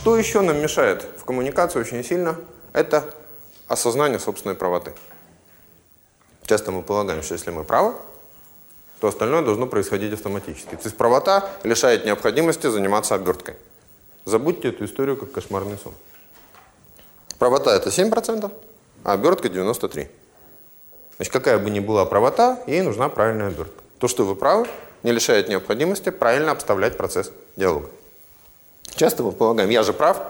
Что еще нам мешает в коммуникации очень сильно? Это осознание собственной правоты. Часто мы полагаем, что если мы правы, то остальное должно происходить автоматически. То есть правота лишает необходимости заниматься оберткой. Забудьте эту историю как кошмарный сон. Правота это 7%, а обертка 93%. Значит, какая бы ни была правота, ей нужна правильная обертка. То, что вы правы, не лишает необходимости правильно обставлять процесс диалога. Часто мы полагаем, я же прав,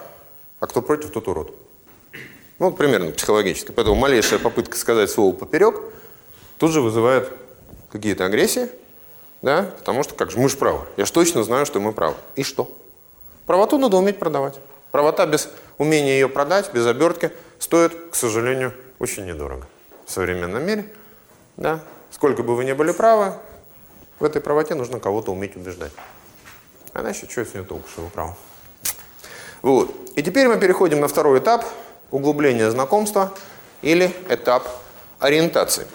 а кто против, тот урод. Ну, примерно психологически. Поэтому малейшая попытка сказать слово поперек тут же вызывает какие-то агрессии, да, потому что как же мы же правы. Я же точно знаю, что мы правы. И что? Правоту надо уметь продавать. Правота без умения ее продать, без обертки, стоит, к сожалению, очень недорого в современном мире. Да? Сколько бы вы ни были правы, в этой правоте нужно кого-то уметь убеждать. А иначе что с нее толку, что вы правы? Вот. И теперь мы переходим на второй этап углубления знакомства или этап ориентации.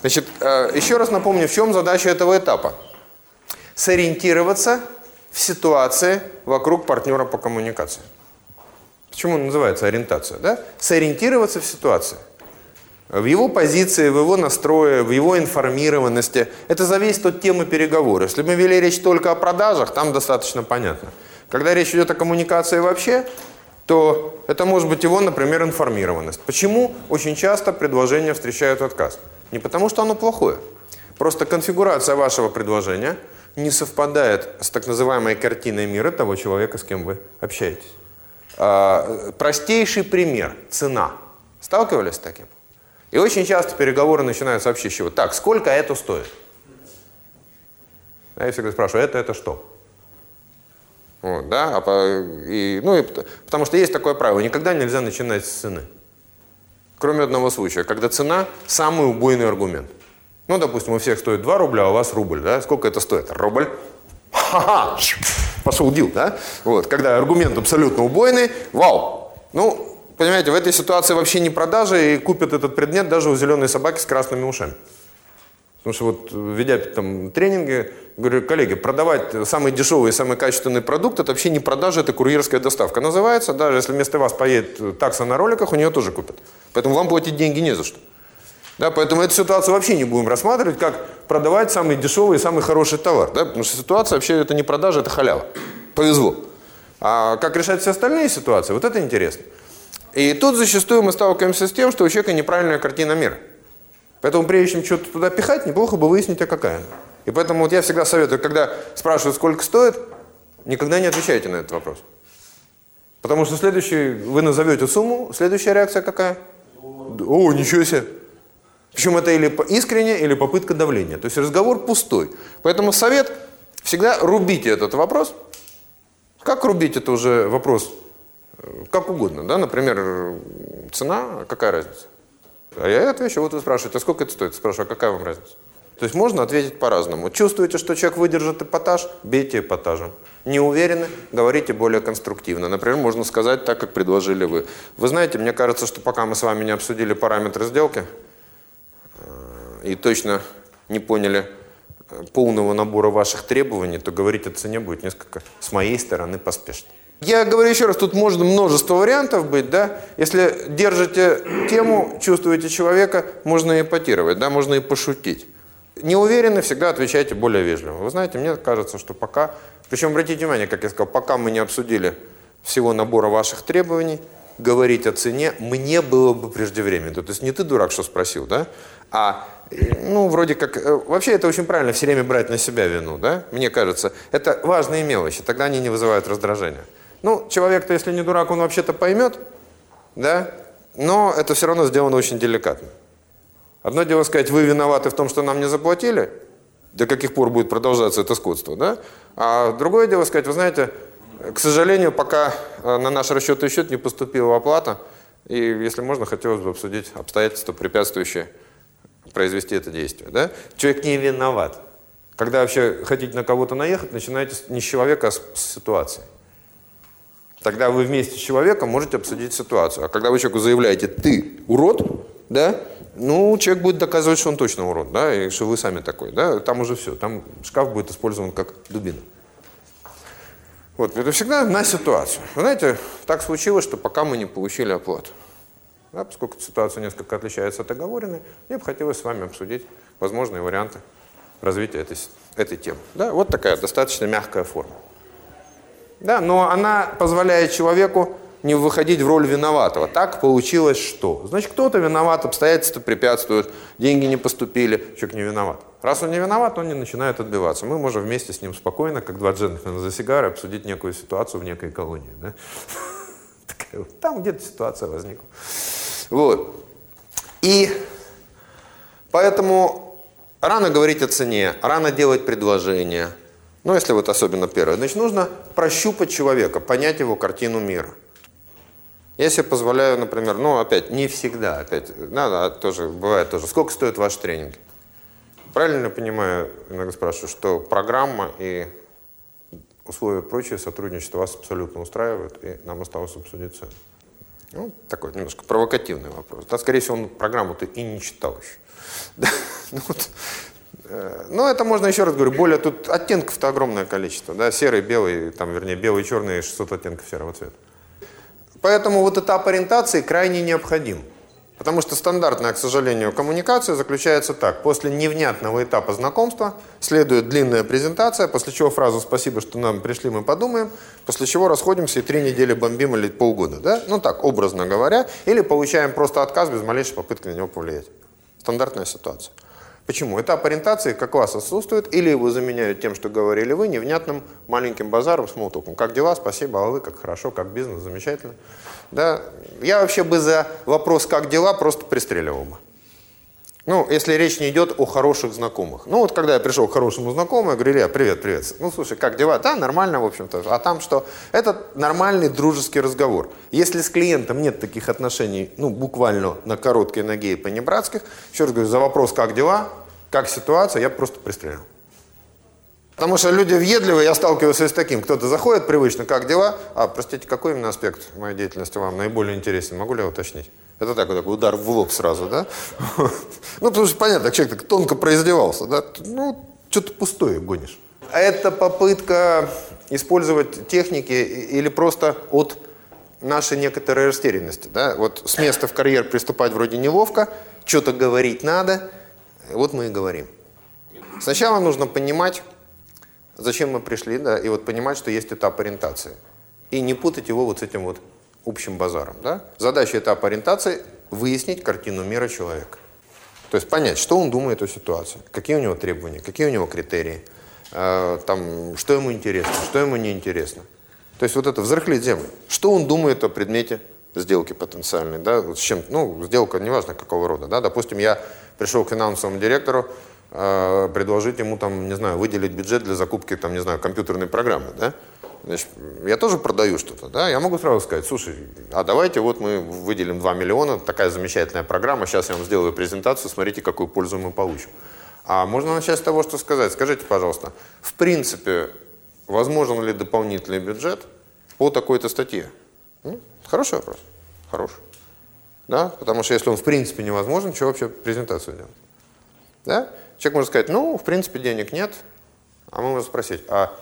Значит, э, еще раз напомню, в чем задача этого этапа. Сориентироваться в ситуации вокруг партнера по коммуникации. Почему называется ориентация? Да? Сориентироваться в ситуации. В его позиции, в его настрое, в его информированности. Это зависит от темы переговора. Если мы вели речь только о продажах, там достаточно понятно. Когда речь идет о коммуникации вообще, то это может быть его, например, информированность. Почему очень часто предложения встречают отказ? Не потому, что оно плохое. Просто конфигурация вашего предложения не совпадает с так называемой картиной мира того человека, с кем вы общаетесь. А, простейший пример – цена. Сталкивались с таким? И очень часто переговоры начинаются вообще с чего? Так, сколько это стоит? Я всегда спрашиваю, это, это что? Вот, да? а по, и, ну, и, потому что есть такое правило, никогда нельзя начинать с цены. Кроме одного случая, когда цена – самый убойный аргумент. Ну, допустим, у всех стоит 2 рубля, а у вас рубль, да? Сколько это стоит? Рубль. Ха-ха! Пошел дил, да? Вот, когда аргумент абсолютно убойный, вау! Ну, понимаете, в этой ситуации вообще не продажи, и купят этот предмет даже у зеленой собаки с красными ушами. Потому что вот, ведя там тренинги, говорю, коллеги, продавать самый дешевый и самый качественный продукт, это вообще не продажа, это курьерская доставка. Называется, даже если вместо вас поедет такса на роликах, у нее тоже купят. Поэтому вам платить деньги не за что. Да, поэтому эту ситуацию вообще не будем рассматривать, как продавать самый дешевый и самый хороший товар. Да? Потому что ситуация вообще это не продажа, это халява. Повезло. А как решать все остальные ситуации, вот это интересно. И тут зачастую мы сталкиваемся с тем, что у человека неправильная картина мира. Поэтому прежде чем что-то туда пихать, неплохо бы выяснить, а какая она. И поэтому вот я всегда советую, когда спрашивают, сколько стоит, никогда не отвечайте на этот вопрос. Потому что следующий, вы назовете сумму, следующая реакция какая? О, ничего себе. Причем это или искренне, или попытка давления. То есть разговор пустой. Поэтому совет, всегда рубите этот вопрос. Как рубить, это уже вопрос э, как угодно. Да? Например, цена, какая разница? А я отвечу, вот вы спрашиваете, а сколько это стоит? Спрашиваю, а какая вам разница? То есть можно ответить по-разному. Чувствуете, что человек выдержит эпатаж, бейте эпатажем. Не уверены, говорите более конструктивно. Например, можно сказать так, как предложили вы. Вы знаете, мне кажется, что пока мы с вами не обсудили параметры сделки э, и точно не поняли э, полного набора ваших требований, то говорить о цене будет несколько, с моей стороны, поспешно. Я говорю еще раз, тут можно множество вариантов быть, да. Если держите тему, чувствуете человека, можно и эпатировать, да, можно и пошутить. Не уверены, всегда отвечайте более вежливо. Вы знаете, мне кажется, что пока... Причем, обратите внимание, как я сказал, пока мы не обсудили всего набора ваших требований, говорить о цене мне было бы преждевременно. То есть не ты дурак, что спросил, да? А, ну, вроде как... Э, вообще это очень правильно все время брать на себя вину, да? Мне кажется. Это важные мелочи, тогда они не вызывают раздражения. Ну, человек-то, если не дурак, он вообще-то поймет, да? Но это все равно сделано очень деликатно. Одно дело сказать, вы виноваты в том, что нам не заплатили, до каких пор будет продолжаться это скотство, да? А другое дело сказать, вы знаете, к сожалению, пока э, на наш расчетный счет не поступила оплата, и, если можно, хотелось бы обсудить обстоятельства, препятствующие произвести это действие. Да? Человек не виноват. Когда вообще хотите на кого-то наехать, начинаете не с человека, а с ситуации. Тогда вы вместе с человеком можете обсудить ситуацию. А когда вы человеку заявляете «ты урод», да, ну, человек будет доказывать, что он точно урод, да, и что вы сами такой, да, там уже все, там шкаф будет использован как дубина. Вот, это всегда на ситуацию. Вы знаете, так случилось, что пока мы не получили оплату. Да, поскольку ситуация несколько отличается от оговоренной, мне бы хотелось с вами обсудить возможные варианты развития этой, этой темы. Да, вот такая достаточно мягкая форма. Да, но она позволяет человеку не выходить в роль виноватого. Так получилось что? Значит, кто-то виноват, обстоятельства препятствуют, деньги не поступили, человек не виноват. Раз он не виноват, он не начинает отбиваться. Мы можем вместе с ним спокойно, как два джентльмена за сигары, обсудить некую ситуацию в некой колонии. Да? Там где-то ситуация возникла. Вот. И поэтому рано говорить о цене, рано делать предложение. Ну, если вот особенно первое. Значит, нужно прощупать человека, понять его картину мира. Я себе позволяю, например, ну, опять, не всегда, опять, надо, а тоже, бывает тоже, сколько стоят ваши тренинги? Правильно я понимаю, иногда спрашиваю, что программа и условия прочее сотрудничества вас абсолютно устраивают, и нам осталось обсудить цену. Ну, такой немножко провокативный вопрос. Да, скорее всего, он программу-то и не читал еще. Да, ну, вот, но это можно еще раз говорю, более тут оттенков-то огромное количество. Да, серый, белый, там, вернее, белый, черный, 600 оттенков серого цвета. Поэтому вот этап ориентации крайне необходим. Потому что стандартная, к сожалению, коммуникация заключается так. После невнятного этапа знакомства следует длинная презентация, после чего фразу «спасибо, что нам пришли, мы подумаем», после чего расходимся и три недели бомбим или полгода. Да? Ну так, образно говоря. Или получаем просто отказ без малейшей попытки на него повлиять. Стандартная ситуация. Почему? Этап ориентации как вас отсутствует, или его заменяют тем, что говорили вы, невнятным маленьким базаром, смолтоком. Как дела? Спасибо, а вы как хорошо, как бизнес, замечательно. Да? Я вообще бы за вопрос «как дела» просто пристреливал бы. Ну, если речь не идет о хороших знакомых. Ну, вот когда я пришел к хорошему знакомому, я говорю, Илья, привет, привет. Ну, слушай, как дела? Да, нормально, в общем-то. А там что? Это нормальный дружеский разговор. Если с клиентом нет таких отношений, ну, буквально на короткой ноге и по-небратских, еще раз говорю, за вопрос «как дела?» как ситуация, я просто пристрелил. Потому что люди въедливые, я сталкивался с таким. Кто-то заходит привычно, как дела? А, простите, какой именно аспект моей деятельности вам наиболее интересен? Могу ли я уточнить? Это такой, такой удар в лоб сразу, да? Ну, потому что понятно, человек так тонко произдевался, да? Ну, что-то пустое гонишь. Это попытка использовать техники или просто от нашей некоторой растерянности, да? Вот с места в карьер приступать вроде неловко, что-то говорить надо – вот мы и говорим. Сначала нужно понимать, зачем мы пришли, да, и вот понимать, что есть этап ориентации. И не путать его вот с этим вот общим базаром. Да? Задача этапа ориентации – выяснить картину мира человека. То есть понять, что он думает о ситуации, какие у него требования, какие у него критерии, э, там, что ему интересно, что ему не интересно. То есть вот это взрыхлить землю. Что он думает о предмете сделки потенциальной, да, с чем, ну, сделка неважно какого рода, да, допустим, я пришел к финансовому директору, э, предложить ему, там, не знаю, выделить бюджет для закупки, там, не знаю, компьютерной программы, да? Значит, я тоже продаю что-то, да? Я могу сразу сказать, слушай, а давайте вот мы выделим 2 миллиона, такая замечательная программа, сейчас я вам сделаю презентацию, смотрите, какую пользу мы получим. А можно начать с того, что сказать. Скажите, пожалуйста, в принципе, возможен ли дополнительный бюджет по такой-то статье? Ну, хороший вопрос. Хороший. Да? Потому что если он в принципе невозможен, что вообще презентацию делать? Да? Человек может сказать, ну, в принципе, денег нет, а мы можем спросить, а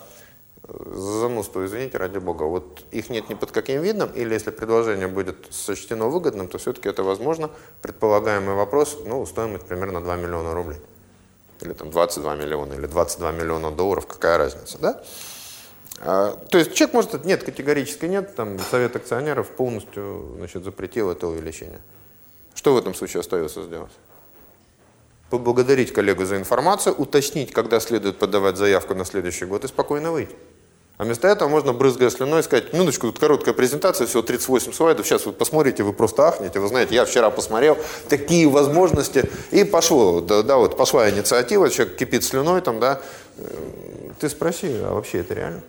за занудство, извините, ради бога, вот их нет ни под каким видом, или если предложение будет сочтено выгодным, то все-таки это возможно. Предполагаемый вопрос, ну, стоимость примерно 2 миллиона рублей. Или там 22 миллиона, или 22 миллиона долларов, какая разница, да? А, то есть человек может, нет, категорически нет, там совет акционеров полностью значит, запретил это увеличение. Что в этом случае остается сделать? Поблагодарить коллегу за информацию, уточнить, когда следует подавать заявку на следующий год и спокойно выйти. А вместо этого можно, брызгая слюной, сказать, минуточку, тут короткая презентация, всего 38 слайдов, сейчас вы посмотрите, вы просто ахнете, вы знаете, я вчера посмотрел, такие возможности, и пошло, да, да вот пошла инициатива, человек кипит слюной, там, да, ты спроси, а вообще это реально?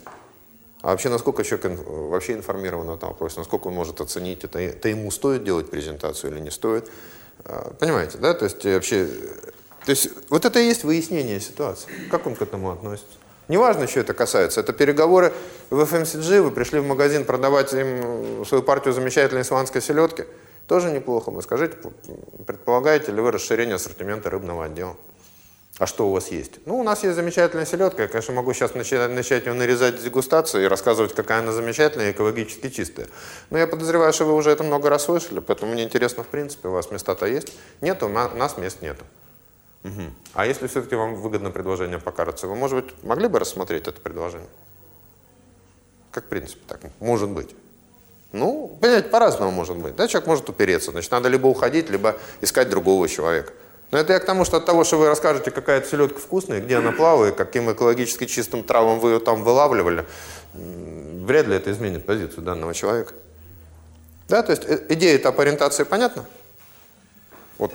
А вообще, насколько человек вообще информирован в этом вопросе, насколько он может оценить это, это ему стоит делать презентацию или не стоит. А, понимаете, да? То есть вообще, то есть вот это и есть выяснение ситуации. Как он к этому относится? Неважно, что это касается. Это переговоры в FMCG, вы пришли в магазин продавать им свою партию замечательной исландской селедки. Тоже неплохо. Вы скажите, предполагаете ли вы расширение ассортимента рыбного отдела? А что у вас есть? Ну, у нас есть замечательная селедка. Я, конечно, могу сейчас начать, начать ее нарезать с дегустации и рассказывать, какая она замечательная и экологически чистая. Но я подозреваю, что вы уже это много раз слышали, поэтому мне интересно, в принципе, у вас места-то есть? Нету, у нас мест нету. Угу. А если все-таки вам выгодно предложение по карте, вы, может быть, могли бы рассмотреть это предложение? Как в принципе так, может быть. Ну, понимаете, по-разному может быть. Да, человек может упереться. Значит, надо либо уходить, либо искать другого человека. Но это я к тому, что от того, что вы расскажете, какая то селедка вкусная, где она плавает, каким экологически чистым травам вы ее там вылавливали, вряд ли это изменит позицию данного человека. Да, то есть э, идея этап ориентации понятна? Вот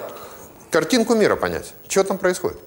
картинку мира понять. Что там происходит?